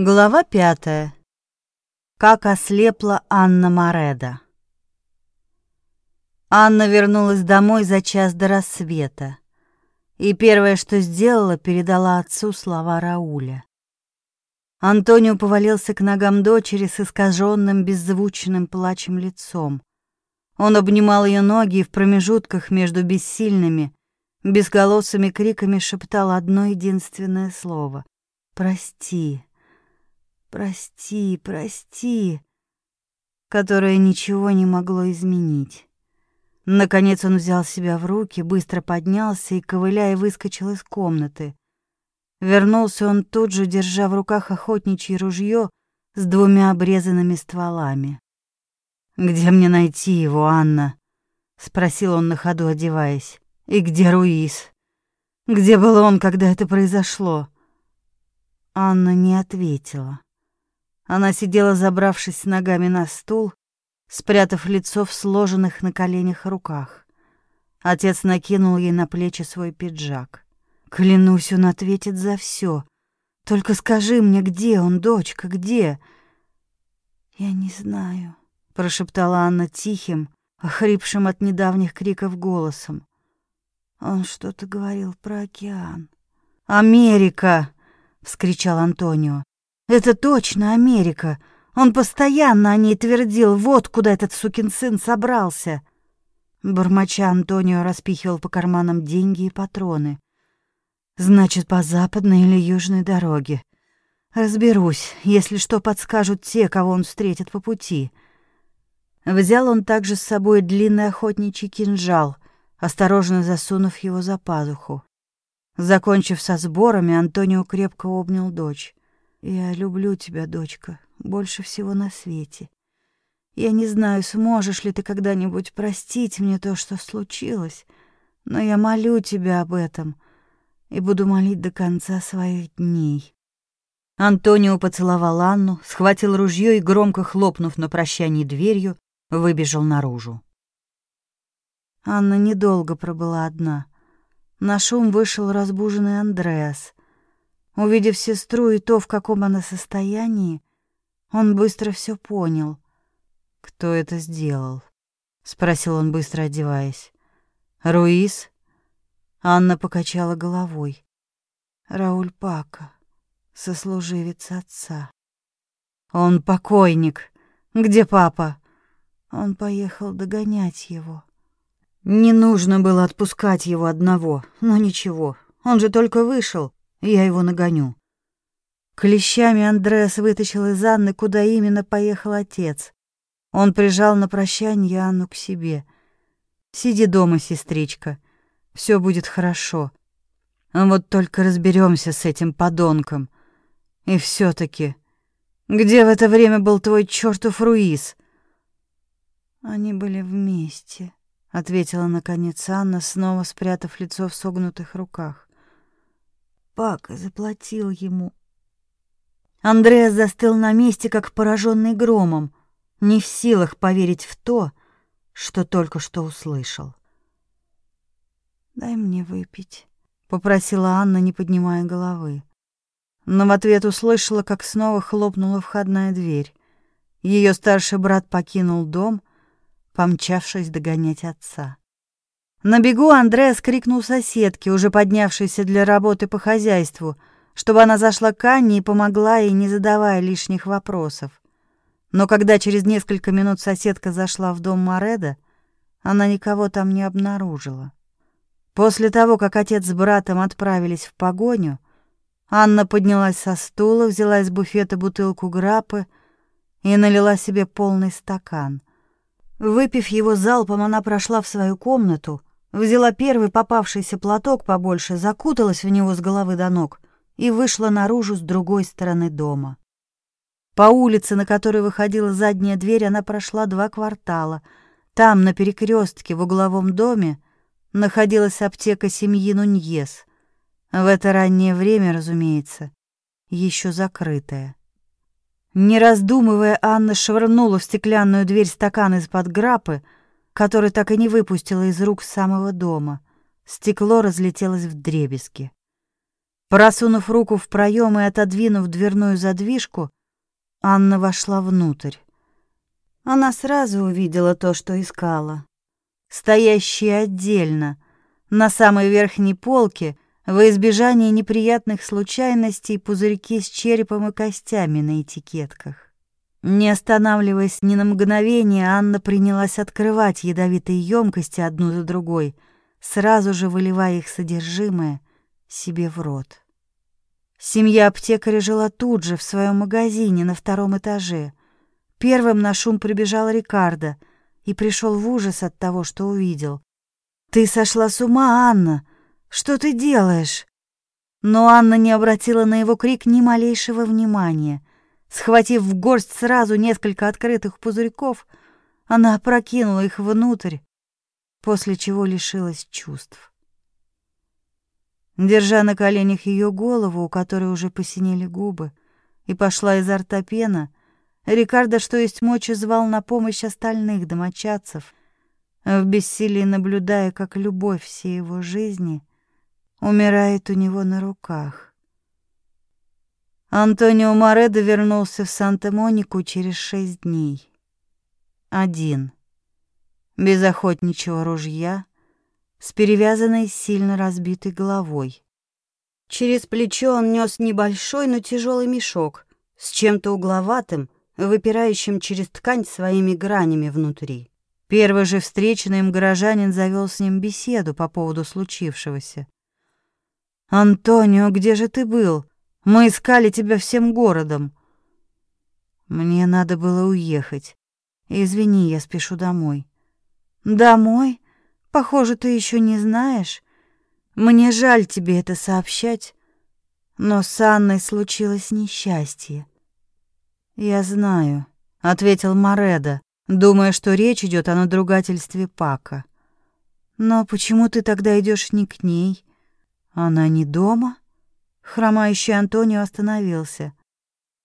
Глава пятая. Как ослепла Анна Мореда. Анна вернулась домой за час до рассвета. И первое, что сделала, передала отцу слова Рауля. Антонио повалился к ногам дочери с искаженным беззвучным плачем лицом. Он обнимал ее ноги и в промежутках между бессильными, безголосыми криками шептал одно единственное слово — «Прости». «Прости, прости», которое ничего не могло изменить. Наконец он взял себя в руки, быстро поднялся и, ковыляя, выскочил из комнаты. Вернулся он тут же, держа в руках охотничье ружье с двумя обрезанными стволами. «Где мне найти его, Анна?» — спросил он на ходу, одеваясь. «И где Руис? Где был он, когда это произошло?» Анна не ответила. Она сидела, забравшись ногами на стул, спрятав лицо в сложенных на коленях руках. Отец накинул ей на плечи свой пиджак. Клянусь, он ответит за все. Только скажи мне, где он, дочка, где? Я не знаю, прошептала Анна тихим, охрипшим от недавних криков голосом. Он что-то говорил про океан. Америка, вскричал Антонио. Это точно Америка. Он постоянно о ней твердил, вот куда этот сукин сын собрался. Бормоча Антонио распихивал по карманам деньги и патроны. Значит, по западной или южной дороге. Разберусь, если что подскажут те, кого он встретит по пути. Взял он также с собой длинный охотничий кинжал, осторожно засунув его за пазуху. Закончив со сборами, Антонио крепко обнял дочь. Я люблю тебя, дочка, больше всего на свете. Я не знаю, сможешь ли ты когда-нибудь простить мне то, что случилось, но я молю тебя об этом и буду молить до конца своих дней. Антонио поцеловал Анну, схватил ружье и, громко хлопнув на прощание дверью, выбежал наружу. Анна недолго пробыла одна. На шум вышел разбуженный Андреас. Увидев сестру и то, в каком она состоянии, он быстро все понял. «Кто это сделал?» — спросил он, быстро одеваясь. «Руис?» Анна покачала головой. «Рауль Пака, сослуживец отца». «Он покойник. Где папа?» Он поехал догонять его. Не нужно было отпускать его одного, но ничего, он же только вышел. Я его нагоню. Клещами Андреас вытащил из Анны, куда именно поехал отец. Он прижал на прощание Анну к себе. «Сиди дома, сестричка. Все будет хорошо. Вот только разберемся с этим подонком. И все таки где в это время был твой чертов Руис?» «Они были вместе», — ответила наконец Анна, снова спрятав лицо в согнутых руках. Пака заплатил ему. Андреас застыл на месте, как пораженный громом, не в силах поверить в то, что только что услышал. «Дай мне выпить», — попросила Анна, не поднимая головы. Но в ответ услышала, как снова хлопнула входная дверь. Ее старший брат покинул дом, помчавшись догонять отца. На бегу Андреас крикнул соседке, уже поднявшейся для работы по хозяйству, чтобы она зашла к Анне и помогла ей, не задавая лишних вопросов. Но когда через несколько минут соседка зашла в дом Мореда, она никого там не обнаружила. После того, как отец с братом отправились в погоню, Анна поднялась со стула, взяла из буфета бутылку грапы и налила себе полный стакан. Выпив его залпом, она прошла в свою комнату — Взяла первый попавшийся платок побольше, закуталась в него с головы до ног и вышла наружу с другой стороны дома. По улице, на которой выходила задняя дверь, она прошла два квартала. Там, на перекрестке в угловом доме, находилась аптека семьи Нуньес. В это раннее время, разумеется, еще закрытая. Не раздумывая, Анна швырнула в стеклянную дверь стакан из-под грапы, который так и не выпустила из рук самого дома. Стекло разлетелось в дребезги. Просунув руку в проем и отодвинув дверную задвижку, Анна вошла внутрь. Она сразу увидела то, что искала. Стоящие отдельно, на самой верхней полке, во избежание неприятных случайностей, пузырьки с черепом и костями на этикетках. Не останавливаясь ни на мгновение, Анна принялась открывать ядовитые емкости одну за другой, сразу же выливая их содержимое себе в рот. Семья аптекаря жила тут же, в своем магазине на втором этаже. Первым на шум прибежал Рикардо и пришел в ужас от того, что увидел. «Ты сошла с ума, Анна! Что ты делаешь?» Но Анна не обратила на его крик ни малейшего внимания. Схватив в горсть сразу несколько открытых пузырьков, она опрокинула их внутрь, после чего лишилась чувств. Держа на коленях ее голову, у которой уже посинели губы, и пошла изо рта пена, Рикардо, что есть мочи, звал на помощь остальных домочадцев, в бессилии наблюдая, как любовь всей его жизни умирает у него на руках. Антонио Моредо вернулся в Санта-Монику через шесть дней. Один. Без охотничьего ружья, с перевязанной сильно разбитой головой. Через плечо он нес небольшой, но тяжелый мешок с чем-то угловатым, выпирающим через ткань своими гранями внутри. Первый же встречный им горожанин завел с ним беседу по поводу случившегося. «Антонио, где же ты был? Мы искали тебя всем городом». «Мне надо было уехать. Извини, я спешу домой». «Домой? Похоже, ты еще не знаешь. Мне жаль тебе это сообщать, но с Анной случилось несчастье. Я знаю, ответил Мореда, думая, что речь идет о надругательстве Пака. Но почему ты тогда идешь не к ней? Она не дома? Хромающий Антонио остановился.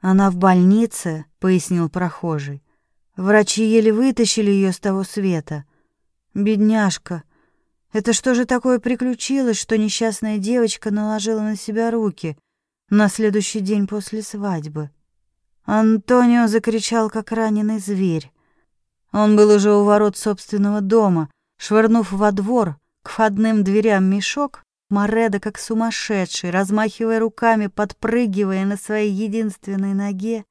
Она в больнице, пояснил прохожий. Врачи еле вытащили ее с того света. Бедняжка. Это что же такое приключилось, что несчастная девочка наложила на себя руки на следующий день после свадьбы? Антонио закричал, как раненый зверь. Он был уже у ворот собственного дома, швырнув во двор к входным дверям мешок, Мореда, как сумасшедший, размахивая руками, подпрыгивая на своей единственной ноге,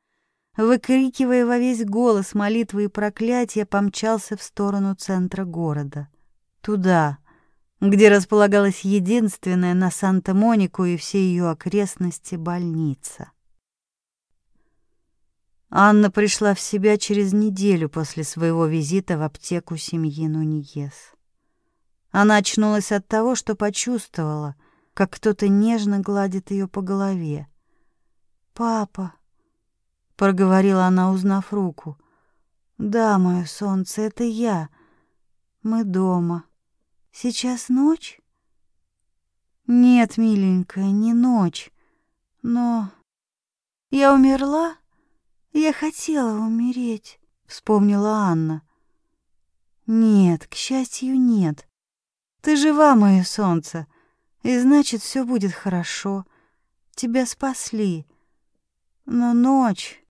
выкрикивая во весь голос молитвы и проклятия, помчался в сторону центра города. Туда, где располагалась единственная на Санта-Монику и все ее окрестности больница. Анна пришла в себя через неделю после своего визита в аптеку семьи Нуньес. Она очнулась от того, что почувствовала, как кто-то нежно гладит ее по голове. «Папа», проговорила она, узнав руку. Да, мое солнце, это я. Мы дома. Сейчас ночь? Нет, миленькая, не ночь. Но я умерла? Я хотела умереть, вспомнила Анна. Нет, к счастью, нет. Ты жива, мое солнце, и значит, все будет хорошо. Тебя спасли. Но ночь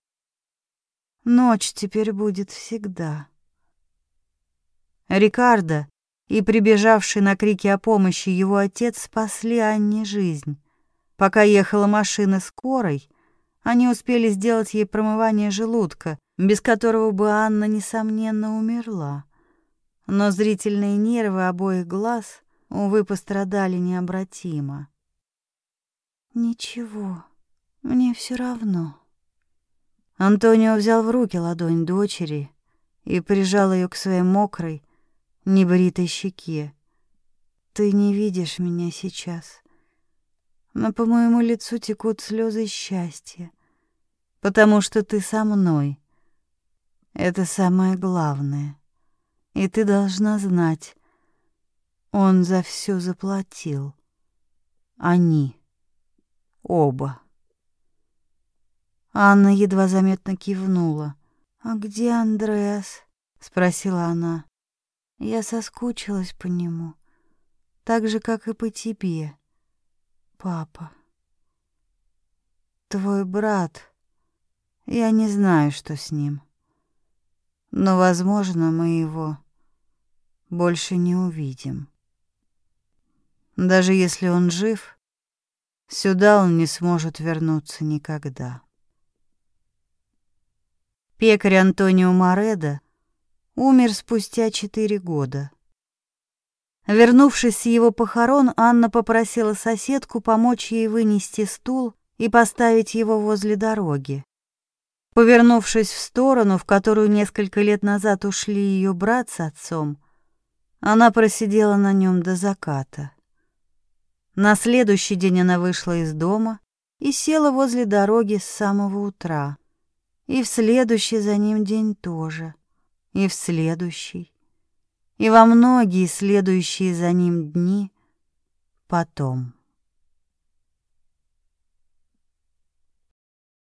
Ночь теперь будет всегда. Рикардо и прибежавший на крики о помощи его отец спасли Анне жизнь. Пока ехала машина скорой, они успели сделать ей промывание желудка, без которого бы Анна, несомненно, умерла. Но зрительные нервы обоих глаз, увы, пострадали необратимо. «Ничего, мне все равно», Антонио взял в руки ладонь дочери и прижал ее к своей мокрой, небритой щеке. Ты не видишь меня сейчас, но по моему лицу текут слезы счастья, потому что ты со мной. Это самое главное. И ты должна знать, он за все заплатил. Они оба. Анна едва заметно кивнула. «А где Андреас?» — спросила она. «Я соскучилась по нему, так же, как и по тебе, папа». твой брат. Я не знаю, что с ним. Но, возможно, мы его больше не увидим. Даже если он жив, сюда он не сможет вернуться никогда. Пекарь Антонио Мореда умер спустя четыре года. Вернувшись с его похорон, Анна попросила соседку помочь ей вынести стул и поставить его возле дороги. Повернувшись в сторону, в которую несколько лет назад ушли ее брат с отцом, она просидела на нем до заката. На следующий день она вышла из дома и села возле дороги с самого утра. И в следующий за ним день тоже, и в следующий, и во многие следующие за ним дни потом.